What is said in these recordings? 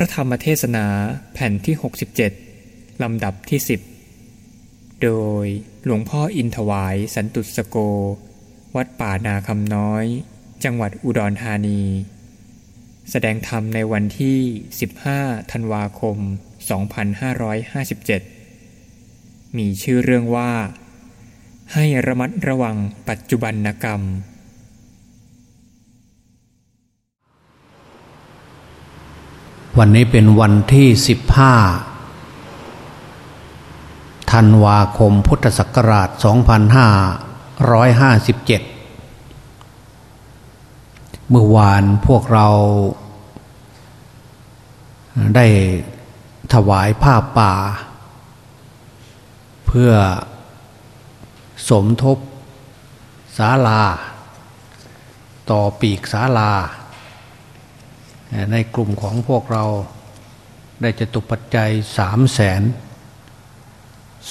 ระธรรมเทศนาแผ่นที่ 67 ลำดับที่ 10 โดยหลวงพ่ออินถวายสันตุสโก วัดป่านาคำน้อย จังหวัดอุดรธานี แสดงธรรมในวันที่ 15 ธันวาคม 2557 มีชื่อเรื่องว่า ให้ระมัดระวังปัจจุบันกรรม วันนี้เป็นวันที่สิบห้าธันวาคมพุทธศักราช 2557 เมื่อวานพวกเราได้ถวายผ้าป่า เพื่อสมทบศาลา ต่อปีกศาลา ในกลุ่มของพวกเราได้จะตุปัจจัยสามแสน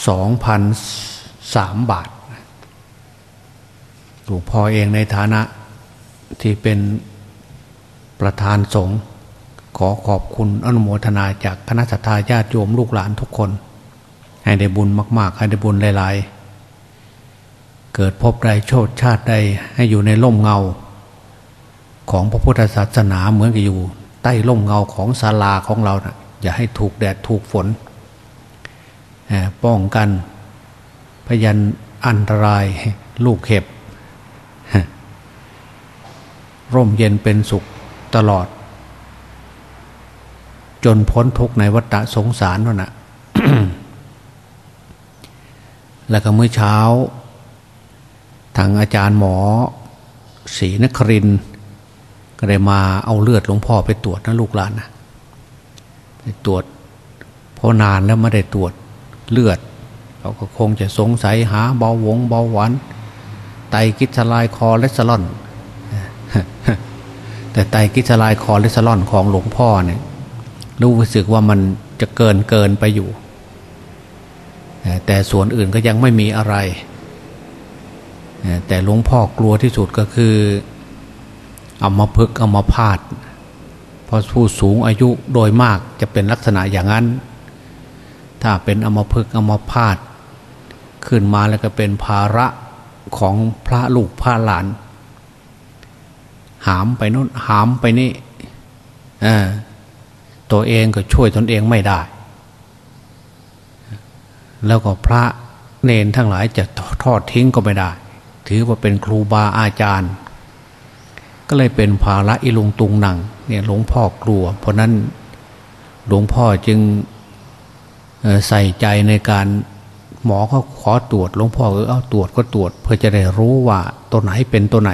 สองพันสามบาทหลวงพ่อเองในฐานะที่เป็นประธานสงฆ์ขอขอบคุณอนุโมทนาจากคณะสัตยาญาติโยมลูกหลานทุกคน ให้ได้บุญมาก ๆ ให้ได้บุญหลาย ๆ เกิดพบใดโชดชาติใดให้อยู่ในร่มเงา ของพระพุทธศาสนาเหมือนกับอยู่ ใต้ร่มเงาของศาลาของเรานะอย่าให้ถูกแดดถูกฝนป้องกันพยันอันตรายลูกเห็บร่มเย็นเป็นสุขตลอด จนพ้นทุกในวัฏสงสารนั่นนะแล้วก็เมื่อเช้า ทางอาจารย์หมอศรีนครินทร์ ก็ได้มาเอาเลือดหลวงพ่อไปตรวจนะลูกหลานนะไปตรวจเพราะนานแล้วไม่ได้ตรวจเลือดเขาก็คงจะสงสัยหาเบาหวงเบาหวานไตรกลีเซอไรด์คอเลสเตอรอลแต่ไตรกลีเซอไรด์คอเลสเตอรอลของหลวงพ่อเนี่ยรู้สึกว่ามันจะเกินเกินไปอยู่ แต่ส่วนอื่นก็ยังไม่มีอะไร แต่หลวงพ่อกลัวที่สุดก็คือ เอามาพึกเอามาพาดเพราะผู้สูงอายุโดยมากจะเป็นลักษณะอย่างนั้น ถ้าเป็นอมาพึกอมาพาดขึ้นมาแล้วก็เป็นภาระของพระลูกพระหลาน หามไปน้นหามไปนี่ตัวเองก็ช่วยตนเองไม่ได้ แล้วก็พระเนนทั้งหลายจะทอดทิ้งก็ไม่ได้ ถือว่าเป็นครูบาอาจารย์ ก็เลยเป็นภาระอิลุงตุงหนังเนี่ยหลวงพ่อกลัว เพราะนั้นหลวงพ่อจึงใส่ใจในการหมอเขาขอตรวจหลวงพ่อเออเอาตรวจก็ตรวจ เพื่อจะได้รู้ว่าตัวไหนเป็นตัวไหน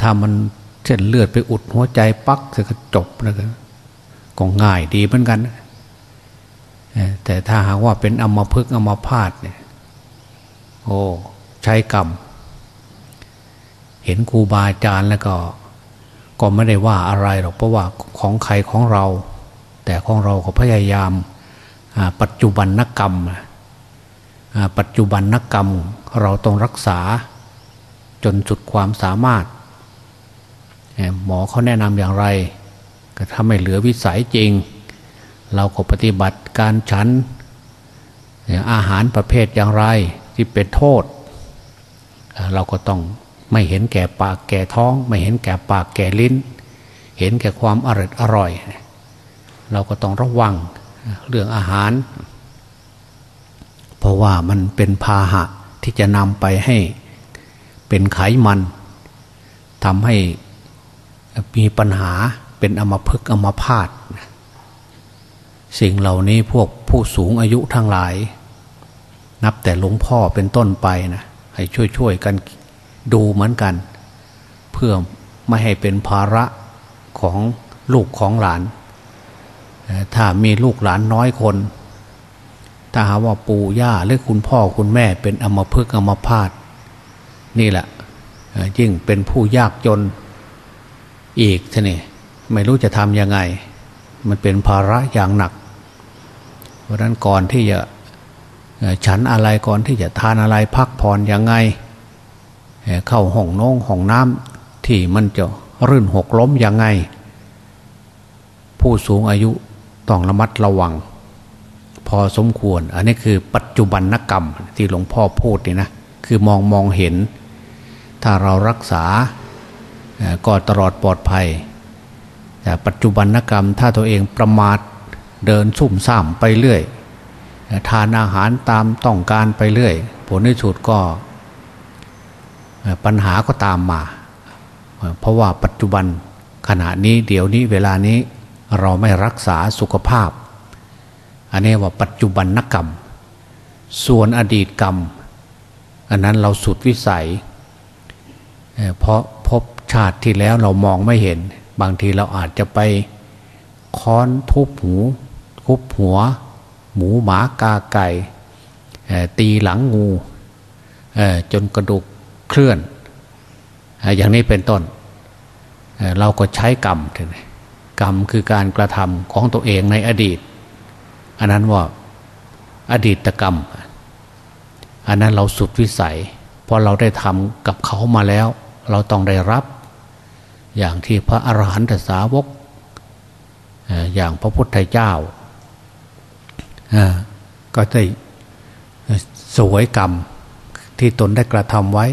ถ้ามันเส้นเลือดไปอุดหัวใจปักจะจบนะก็ง่ายดีเหมือนกัน แต่ถ้าหากว่าเป็นอัมพฤกอมพาตเนี่ยโอ้ใช้กรรม เห็นครูบาอาจารย์แล้วก็ ก็ไม่ได้ว่าอะไรหรอกเพราะว่าของใครของเรา แต่ของเราก็พยายามปัจจุบันนักกรรม ปัจจุบันนักกรรมเราต้องรักษาจนสุดความสามารถ หมอเขาแนะนำอย่างไร ก็ถ้าไม่เหลือวิสัยจริง เราก็ปฏิบัติการฉัน อาหารประเภทอย่างไรที่เป็นโทษ เราก็ต้อง ไม่เห็นแก่ปากแก่ท้อง ไม่เห็นแก่ปากแก่ลิ้น เห็นแก่ความอร่อยอร่อย เราก็ต้องระวังเรื่องอาหาร เพราะว่ามันเป็นพาหะที่จะนำไปให้เป็นไขมันทำให้มีปัญหาเป็นอมพึกอมพาตสิ่งเหล่านี้พวกผู้สูงอายุทั้งหลาย นับแต่หลวงพ่อเป็นต้นไปนะให้ช่วยๆกัน ดูเหมือนกัน เพื่อไม่ให้เป็นภาระของลูกของหลาน ถ้ามีลูกหลานน้อยคน ถ้าหาว่าปู่ย่าหรือคุณพ่อคุณแม่เป็นอมพึกอมพาตนี่แหละยิ่งเป็นผู้ยากจนอีกท่นี่ไม่รู้จะทำยังไง มันเป็นภาระอย่างหนัก เพราะนั้นก่อนที่จะฉันอะไรก่อนที่จะทานอะไรพักผ่อนยังไง เข้าห้องน้องห้องน้ำที่มันจะรื่นหกล้มยังไง ผู้สูงอายุต้องระมัดระวัง พอสมควร อันนี้คือปัจจุบันนกรรมที่หลวงพ่อพูดนี่นะคือมองมองเห็น ถ้าเรารักษาก็ตลอดปลอดภัย แต่ปัจจุบันนกรรมถ้าตัวเองประมาทเดินซุ่มซ่ามไปเรื่อยทานอาหารตามต้องการไปเรื่อย ผลที่สุดก็ ปัญหาก็ตามมา เพราะว่าปัจจุบันขณะนี้เดี๋ยวนี้เวลานี้เราไม่รักษาสุขภาพ อันนี้ว่าปัจจุบันนกรรม ส่วนอดีตกรรม อันนั้นเราสุดวิสัย เพราะพบชาติที่แล้วเรามองไม่เห็น บางทีเราอาจจะไปค้อนทุบหูทุบหัว หมูหมากาไก่ตีหลังงูจนกระดูก เคลื่อน อย่างนี้เป็นต้น เราก็ใช้กรรมกรรมคือการกระทำของตัวเองในอดีต อันนั้นว่าอดีตกรรม อันนั้นเราสุดวิสัยพอเราได้ทำกับเขามาแล้ว เราต้องได้รับ อย่างที่พระอรหันตสาวก อย่างพระพุทธเจ้าก็ได้สวยกรรมที่ตนได้กระทำไว้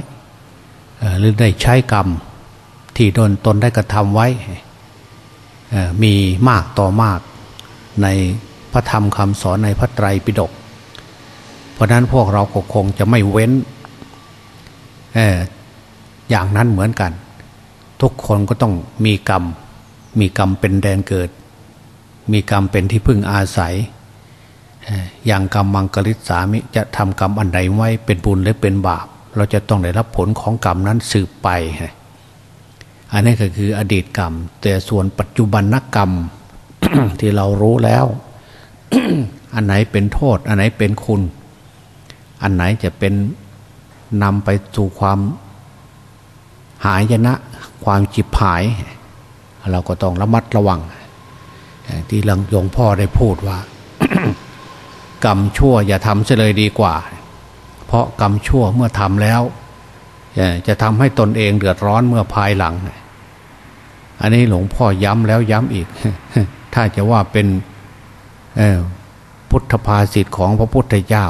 หรือได้ใช้กรรม ที่โดนตนได้กระทำไว้ มีมากต่อมากในพระธรรมคำสอนในพระไตรปิฎกเพราะนั้นพวกเราคงจะไม่เว้นอย่างนั้นเหมือนกัน ทุกคนก็ต้องมีกรรม มีกรรมเป็นแดนเกิด มีกรรมเป็นที่พึ่งอาศัยอย่างกรรมมังกริษสามิจะทำกรรมอันใดไว้เป็นบุญหรือเป็นบาป เราจะต้องได้รับผลของกรรมนั้นสืบไป อันนี้ก็คืออดีตกรรม แต่ส่วนปัจจุบันนกรรมที่เรารู้แล้ว อันไหนเป็นโทษ อันไหนเป็นคุณ อันไหนจะเป็นนำไปสู่ความหายนะ ความจิบหาย เราก็ต้องระมัดระวัง ที่หลังยงพ่อได้พูดว่า กรรมชั่วอย่าทำเสียเลยดีกว่า เพราะกรรมชั่วเมื่อทำแล้ว จะทำให้ตนเองเดือดร้อนเมื่อภายหลัง อันนี้หลวงพ่อย้ำแล้วย้ำอีก ถ้าจะว่าเป็นพุทธภาษิตของพระพุทธเจ้า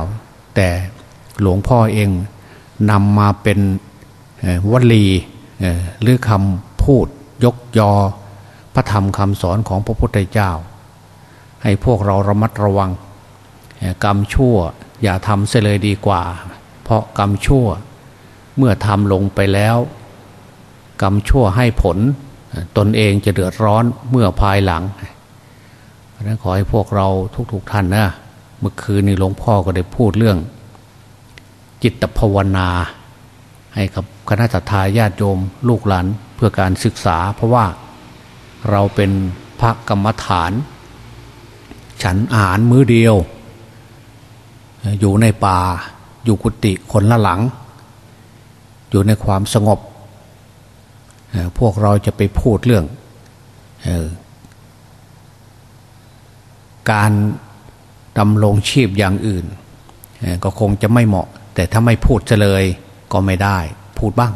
แต่หลวงพ่อเองนำมาเป็นวลีหรือคำพูดยกยอ พระธรรมคำสอนของพระพุทธเจ้า ให้พวกเราระมัดระวังกรรมชั่ว อย่าทำเสียเลยดีกว่า เพราะกรรมชั่ว เมื่อทำลงไปแล้ว กรรมชั่วให้ผล ตนเองจะเดือดร้อนเมื่อภายหลังเพราะนั้นขอให้พวกเราทุกๆทท่านนะเมื่อคืนนี้หลวงพ่อก็ได้พูดเรื่อง จิตภาวนา ให้กับคณะทาญาติโยมลูกหลานเพื่อการศึกษา เพราะว่าเราเป็นพระกรรมฐาน ฉันอ่านมือเดียว อยู่ในป่า อยู่กุฏิคนละหลัง อยู่ในความสงบ พวกเราจะไปพูดเรื่องการดำรงชีพอย่างอื่น ก็คงจะไม่เหมาะ แต่ถ้าไม่พูดเลยก็ไม่ได้ พูดบ้าง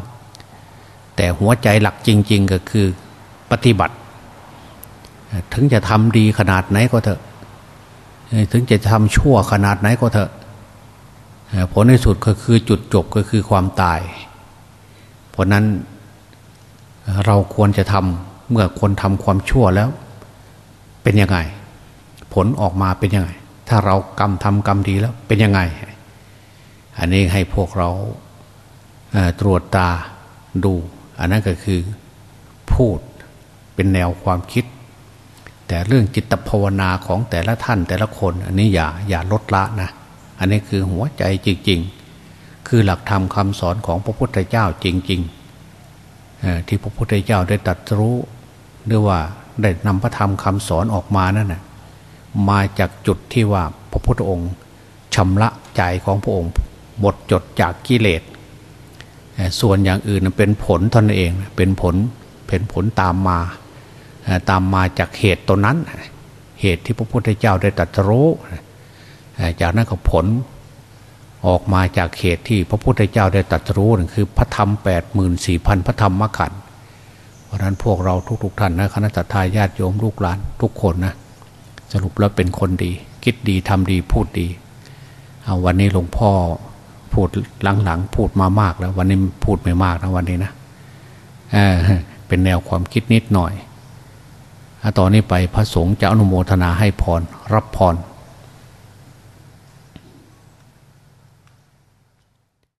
แต่หัวใจหลักจริง ๆ ก็คือปฏิบัติ ถึงจะทำดีขนาดไหนก็เถอะ ถึงจะทำชั่วขนาดไหนก็เถอะผลในสุดก็คือจุดจบก็คือความตาย เพราะนั้นเราควรจะทำเมื่อคนทำความชั่วแล้ว เป็นยังไง ผลออกมาเป็นยังไง ถ้าเรากรรมทำกรรมดีแล้วเป็นยังไง อันนี้ให้พวกเราตรวจตาดู อันนั้นก็คือพูดเป็นแนวความคิด แต่เรื่องจิตภาวนาของแต่ละท่านแต่ละคน อันนี้อย่าอย่าลดละนะ อันนี้คือหัวใจจริง ๆ คือหลักธรรมคาสอนของพระพุทธเจ้าจริงๆที่พระพุทธเจ้าได้ตรัสรู้หรือว่าได้นำพระธรรมคำสอนออกมานั่นนะมาจากจุดที่ว่าพระพุทธองค์ชำระใจของพระองค์หมดจดจากกิเลสส่วนอย่างอื่นเป็นผลตนเองเป็นผลเป็นผลตามมา ตามมาจากเหตุตนนั้น เหตุที่พระพุทธเจ้าได้ตรัสรู้จากนั้นก็ผลออกมาจากเหตุที่พระพุทธเจ้าได้ตรัสรู้นั่นคือพระธรรมแปดหมื่นสี่พันพระธรรมมขันเพราะนั้นพวกเราทุก ๆ ท่านนะคณะทาญาติโยมลูกหลานทุกคนนะสรุปแล้วเป็นคนดี คิดดีทำดีพูดดีเอาวันนี้หลวงพ่อพูดหลังๆพูดมามากแล้ว วันนี้พูดไม่มากนะวันนี้นะเเป็นแนวความคิดนิดหน่อย ต่อนนี้ไปพระสงฆ์จะอนุโมทนาให้พร รับพร